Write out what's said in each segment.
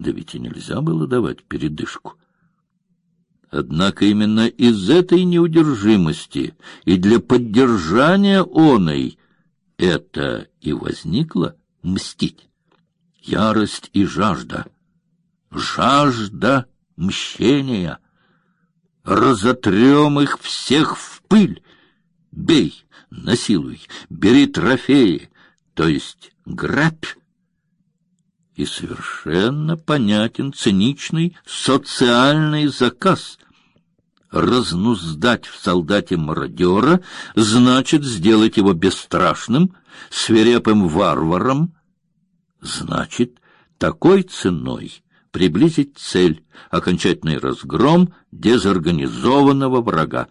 Да ведь и нельзя было давать передышку. Однако именно из этой неудержимости и для поддержания оной это и возникло мстить. Ярость и жажда. Жажда мщения. Разотрем их всех в пыль. Бей, насилуй, бери трофеи, то есть грабь. И совершенно понятен циничный социальный заказ. Разнуздать в солдате мародера значит сделать его бесстрашным, свирепым варваром, значит такой ценой приблизить цель — окончательный разгром дезорганизованного врага.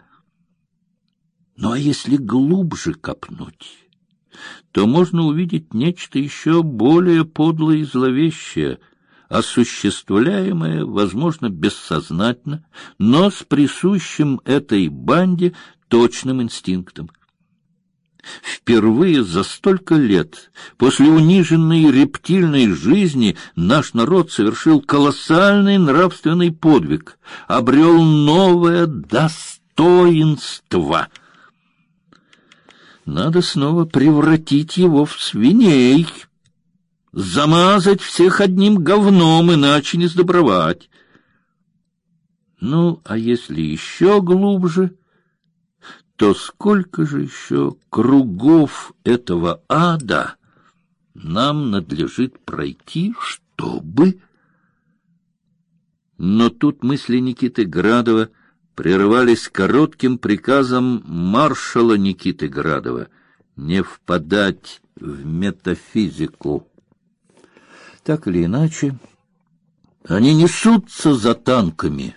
Ну а если глубже копнуть, то можно увидеть нечто еще более подлое и зловещее, осуществляемое, возможно, бессознательно, но с присущим этой банде точным инстинктом. Впервые за столько лет после униженной рептильной жизни наш народ совершил колоссальный нравственный подвиг, обрел новое достоинство. Надо снова превратить его в свиней, замазать всех одним говном, иначе не сдобровать. Ну, а если еще глубже, то сколько же еще кругов этого ада нам надлежит пройти, чтобы... Но тут мысли Никиты Градова прерывались коротким приказом маршала Никиты Градова не впадать в метафизику. Так или иначе, они несутся за танками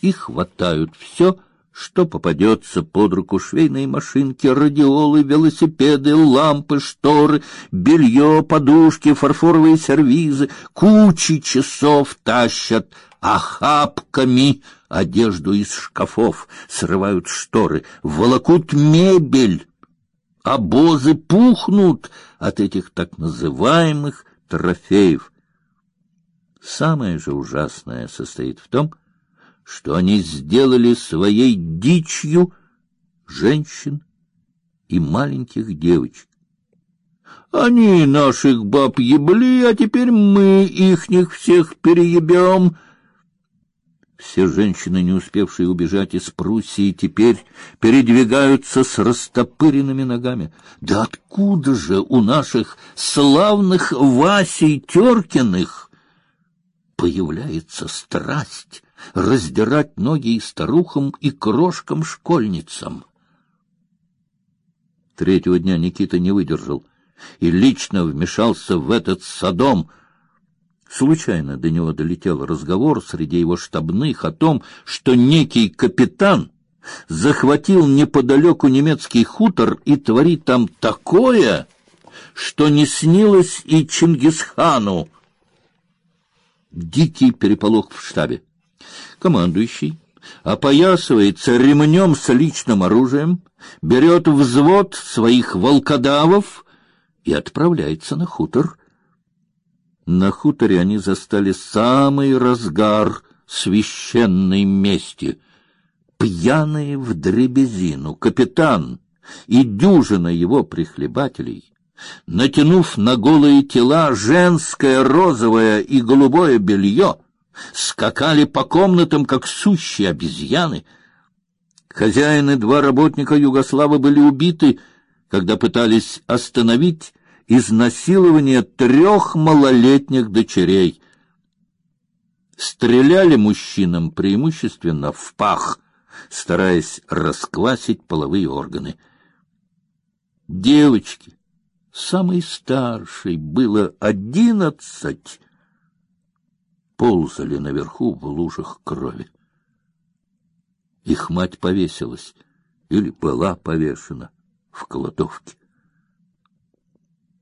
и хватают все, что попадется под руку швейные машинки, радиолы, велосипеды, лампы, шторы, белье, подушки, фарфоровые сервизы, кучи часов тащат охапками одежду из шкафов, срывают шторы, волокут мебель. Обозы пухнут от этих так называемых трофеев. Самое же ужасное состоит в том, что они сделали своей дичью женщин и маленьких девочек. Они наших баб ебли, а теперь мы ихних всех переебем. Все женщины, не успевшие убежать из Пруссии, теперь передвигаются с растопыренными ногами. Да откуда же у наших славных Васей Теркиных появляется страсть раздирать ноги и старухам, и крошкам-школьницам. Третьего дня Никита не выдержал и лично вмешался в этот садом. Случайно до него долетел разговор среди его штабных о том, что некий капитан захватил неподалеку немецкий хутор и творит там такое, что не снилось и Чингисхану. Дикий переполох в штабе. Командующий опоясывается ремнем с личным оружием, берет взвод своих волкодавов и отправляется на хутор. На хуторе они застали самый разгар священной мести. Пьяные в дребезину капитан и дюжина его прихлебателей, натянув на голые тела женское розовое и голубое белье, скакали по комнатам, как сущие обезьяны. Хозяин и два работника Югослава были убиты, когда пытались остановить изнасилование трех малолетних дочерей. Стреляли мужчинам преимущественно в пах, стараясь расквасить половые органы. Девочки, самой старшей было одиннадцать, ползали наверху в лужах крови. Их мать повесилась или была повешена в кладовке.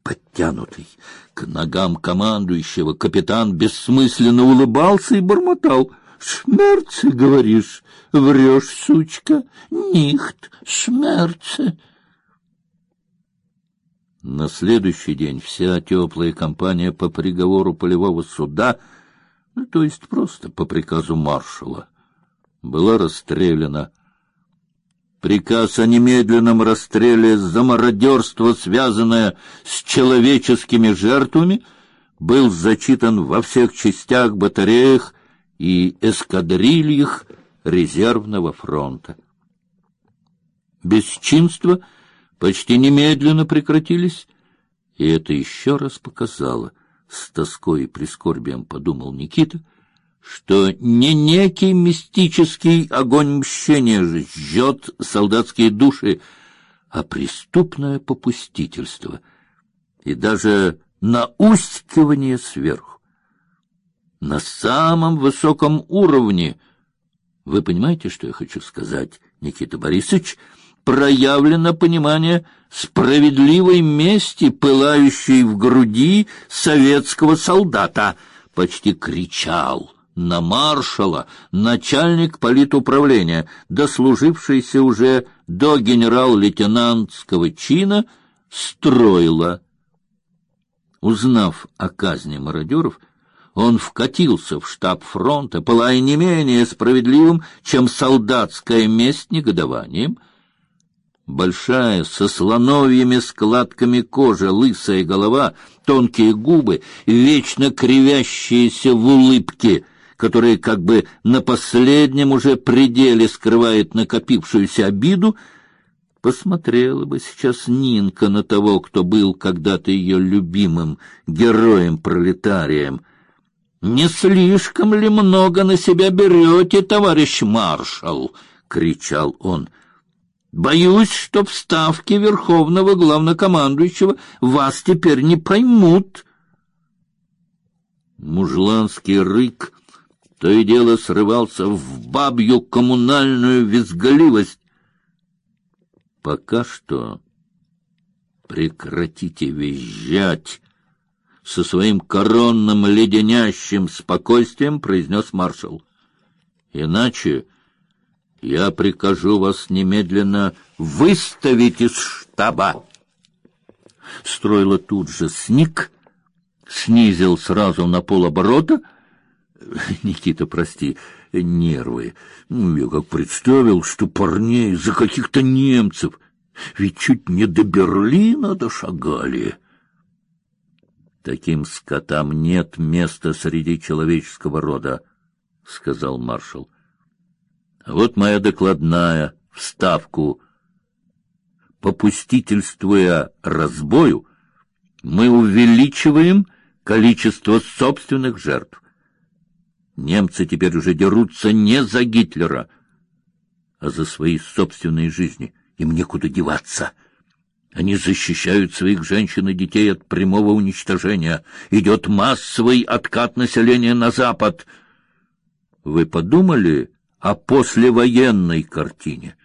Подтянутый к ногам командующего капитан бессмысленно улыбался и бормотал: "Шмерцы, говоришь, врешь, сучка, нихт, шмерцы". На следующий день вся теплая компания по приговору полевого суда ну, то есть просто по приказу маршала, была расстреляна. Приказ о немедленном расстреле за мародерство, связанное с человеческими жертвами, был зачитан во всех частях, батареях и эскадрильях резервного фронта. Бесчинства почти немедленно прекратились, и это еще раз показало, с тоской и прискорбием подумал Никита, что не некий мистический огонь мщения жжет солдатские души, а преступное попустительство и даже наускивание сверху. На самом высоком уровне, вы понимаете, что я хочу сказать, Никита Борисович, проявлено понимание справедливой мести, пылающей в груди советского солдата, почти кричал на маршала начальник политуправления, дослужившийся уже до генерал-лейтенантского чина, строила. Узнав о казни мародеров, он вкатился в штаб фронта, пылая не менее справедливым, чем солдатская месть негодованием — Большая, со слоновьими складками кожи, лысая голова, тонкие губы, вечно кривящиеся в улыбке, которая как бы на последнем уже пределе скрывает накопившуюся обиду, посмотрела бы сейчас Нинка на того, кто был когда-то ее любимым героем-пролетарием. «Не слишком ли много на себя берете, товарищ маршал?» — кричал он. — Боюсь, что в ставке верховного главнокомандующего вас теперь не поймут. Мужланский рык то и дело срывался в бабью коммунальную визгливость. Пока что прекратите визжать, со своим коронным леденящим спокойствием произнес маршал. Иначе я прикажу вас немедленно выставить из штаба. Стройло тут же сник, снизил сразу на полоборота. Никита, прости, нервы. Ну, я как представил, что парней за каких-то немцев, ведь чуть не до Берлина дошагали. Таким скотам нет места среди человеческого рода, сказал маршал. Вот моя докладная вставку. Попустительствуя разбою, мы увеличиваем количество собственных жертв. Немцы теперь уже дерутся не за Гитлера, а за свои собственные жизни. Им некуда деваться. Они защищают своих женщин и детей от прямого уничтожения. Идет массовый откат населения на запад. Вы подумали о послевоенной картине.